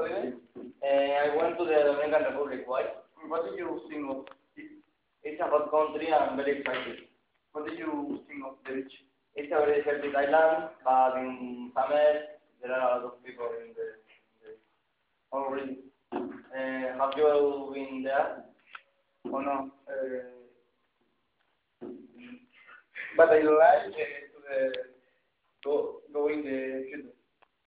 holiday? Uh, eh, I went to the Dominican Republic. Why? What did you think of it? It's a hot country and very exciting. What did you think of the beach? It's a very deserted island, but in summer there are a lot of people in the. In the Oh, really? uh, have you been there? Oh, no. Uh, but I like uh, to the, go, go in the.